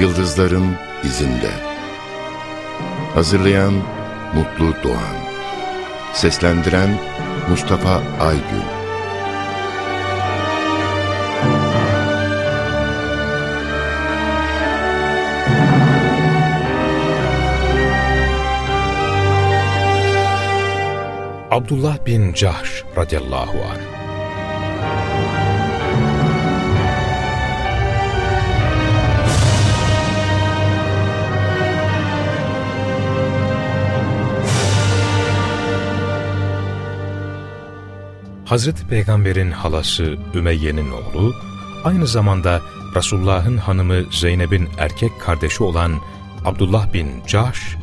Yıldızların izinde. Hazırlayan Mutlu Doğan. Seslendiren Mustafa Aygün. Abdullah bin Cahş radıyallahu anh Hazreti Peygamber'in halası Ümeyye'nin oğlu, aynı zamanda Resulullah'ın hanımı Zeynep'in erkek kardeşi olan Abdullah bin Cahş,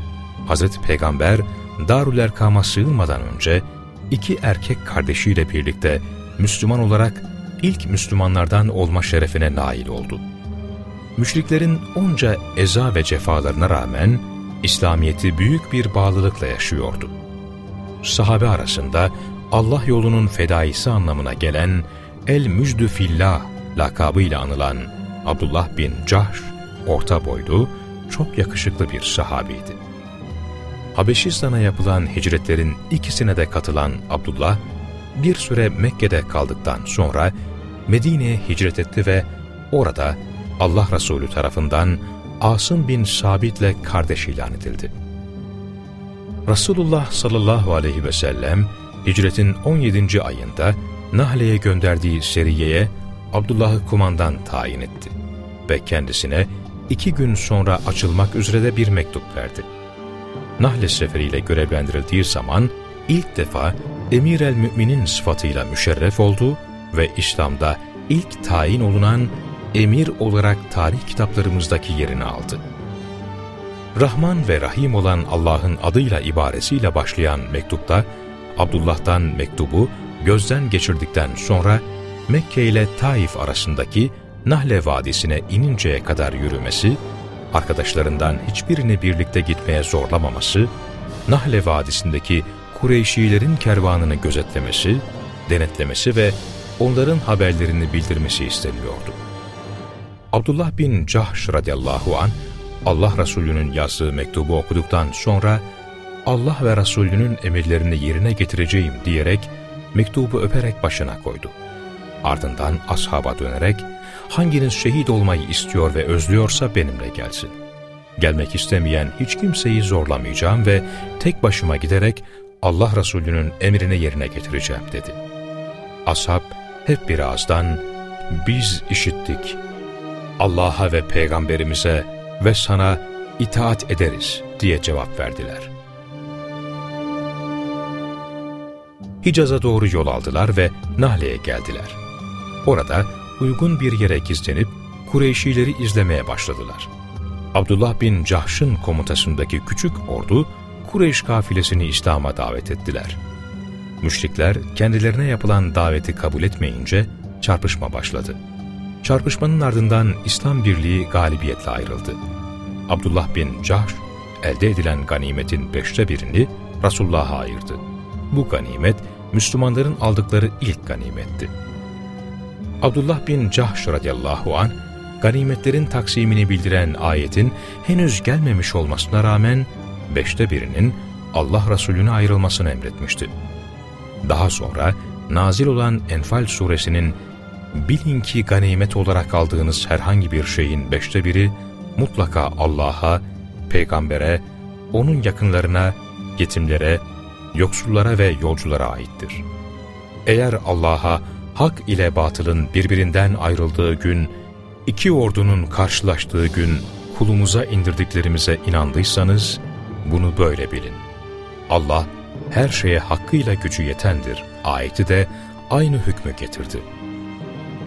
Hazreti Peygamber Darül Erkam'a sığınmadan önce iki erkek kardeşiyle birlikte Müslüman olarak ilk Müslümanlardan olma şerefine nail oldu. Müşriklerin onca eza ve cefalarına rağmen İslamiyet'i büyük bir bağlılıkla yaşıyordu. Sahabe arasında Allah yolunun fedaisi anlamına gelen El Müjdü Fillah lakabıyla anılan Abdullah bin Cahş, orta boylu, çok yakışıklı bir sahabiydi. Habeşistan'a yapılan hicretlerin ikisine de katılan Abdullah, bir süre Mekke'de kaldıktan sonra Medine'ye hicret etti ve orada Allah Resulü tarafından Asım bin Sabit'le kardeş ilan edildi. Resulullah sallallahu aleyhi ve sellem hicretin 17. ayında Nahle'ye gönderdiği Seriye'ye Abdullah'ı kumandan tayin etti ve kendisine iki gün sonra açılmak üzere de bir mektup verdi. Nahle seferiyle görevlendirildiği zaman ilk defa Emir el Mü'minin sıfatıyla müşerref oldu ve İslam'da ilk tayin olunan emir olarak tarih kitaplarımızdaki yerini aldı. Rahman ve Rahim olan Allah'ın adıyla ibaresiyle başlayan mektupta Abdullah'tan mektubu gözden geçirdikten sonra Mekke ile Taif arasındaki Nahle Vadisi'ne ininceye kadar yürümesi, arkadaşlarından hiçbirini birlikte gitmeye zorlamaması, Nahle Vadisi'ndeki Kureyşilerin kervanını gözetlemesi, denetlemesi ve onların haberlerini bildirmesi isteniyordu. Abdullah bin Cahş radıyallahu an Allah Resulü'nün yazdığı mektubu okuduktan sonra Allah ve Resulünün emirlerini yerine getireceğim diyerek mektubu öperek başına koydu. Ardından ashaba dönerek hanginiz şehit olmayı istiyor ve özlüyorsa benimle gelsin. Gelmek istemeyen hiç kimseyi zorlamayacağım ve tek başıma giderek Allah Resulü'nün emrini yerine getireceğim dedi. Ashab hep bir ağızdan biz işittik. Allah'a ve peygamberimize ve sana itaat ederiz diye cevap verdiler. Hicaz'a doğru yol aldılar ve Nahle'ye geldiler. Orada uygun bir yere gizlenip Kureyşileri izlemeye başladılar. Abdullah bin Cahş'ın komutasındaki küçük ordu Kureyş kafilesini İslam'a davet ettiler. Müşrikler kendilerine yapılan daveti kabul etmeyince çarpışma başladı. Çarpışmanın ardından İslam Birliği galibiyetle ayrıldı. Abdullah bin Cahş elde edilen ganimetin beşte birini Resulullah'a ayırdı. Bu ganimet Müslümanların aldıkları ilk ganimetti. Abdullah bin Cahş radıyallahu an ganimetlerin taksimini bildiren ayetin henüz gelmemiş olmasına rağmen beşte birinin Allah Resulüne ayrılmasını emretmişti. Daha sonra nazil olan Enfal suresinin bilin ki ganimet olarak aldığınız herhangi bir şeyin beşte biri mutlaka Allah'a, peygambere, onun yakınlarına, yetimlere, yoksullara ve yolculara aittir. Eğer Allah'a hak ile batılın birbirinden ayrıldığı gün, iki ordunun karşılaştığı gün kulumuza indirdiklerimize inandıysanız, bunu böyle bilin. Allah her şeye hakkıyla gücü yetendir. Ayeti de aynı hükmü getirdi.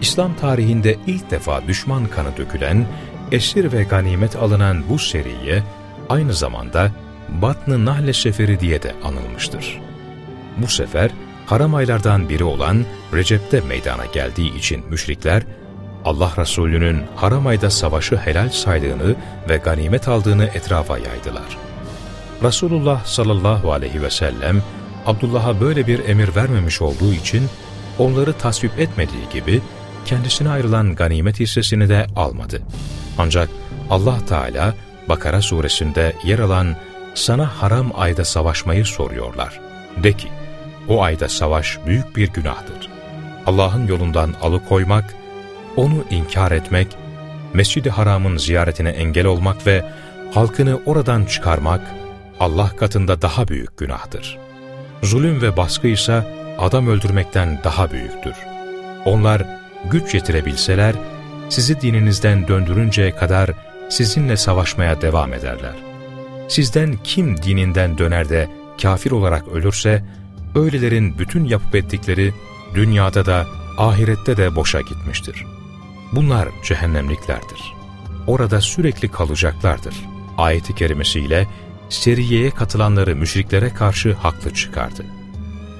İslam tarihinde ilk defa düşman kanı dökülen, esir ve ganimet alınan bu seriye aynı zamanda Batn-ı Nahle Seferi diye de anılmıştır. Bu sefer haram aylardan biri olan Recep'te meydana geldiği için müşrikler, Allah Resulü'nün haram ayda savaşı helal saydığını ve ganimet aldığını etrafa yaydılar. Resulullah sallallahu aleyhi ve sellem, Abdullah'a böyle bir emir vermemiş olduğu için, onları tasvip etmediği gibi, kendisine ayrılan ganimet hissesini de almadı. Ancak Allah Teala Bakara suresinde yer alan sana haram ayda savaşmayı soruyorlar. De ki, o ayda savaş büyük bir günahtır. Allah'ın yolundan alıkoymak, onu inkar etmek, Mescid-i Haram'ın ziyaretine engel olmak ve halkını oradan çıkarmak, Allah katında daha büyük günahtır. Zulüm ve baskı ise adam öldürmekten daha büyüktür. Onlar güç yetirebilseler, sizi dininizden döndürünceye kadar sizinle savaşmaya devam ederler. Sizden kim dininden döner de kafir olarak ölürse, öylelerin bütün yapıp ettikleri dünyada da ahirette de boşa gitmiştir. Bunlar cehennemliklerdir. Orada sürekli kalacaklardır. Ayet-i kerimesiyle seriyeye katılanları müşriklere karşı haklı çıkardı.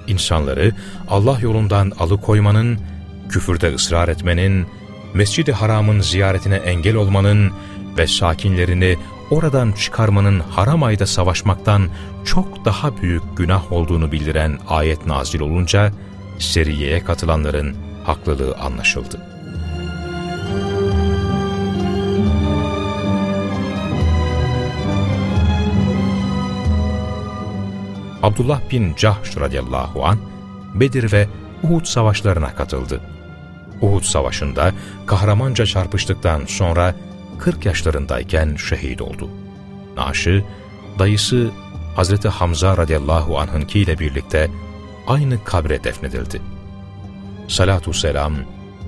İnsanları Allah yolundan alıkoymanın, küfürde ısrar etmenin, Mescid-i Haram'ın ziyaretine engel olmanın ve sakinlerini oradan çıkarmanın haram ayda savaşmaktan çok daha büyük günah olduğunu bildiren ayet nazil olunca, seriyeye katılanların haklılığı anlaşıldı. Abdullah bin Cahş radıyallahu an Bedir ve Uhud savaşlarına katıldı. Uhud savaşında kahramanca çarpıştıktan sonra 40 yaşlarındayken şehit oldu. Naaşı, dayısı Hazreti Hamza radıyallahu anh'ınkiyle birlikte aynı kabre defnedildi. Salatu selam,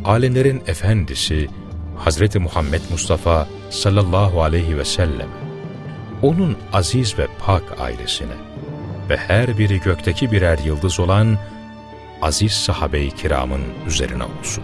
alemlerin efendisi Hazreti Muhammed Mustafa sallallahu aleyhi ve sellem, onun aziz ve pak ailesine ve her biri gökteki birer yıldız olan aziz sahabe-i kiramın üzerine olsun.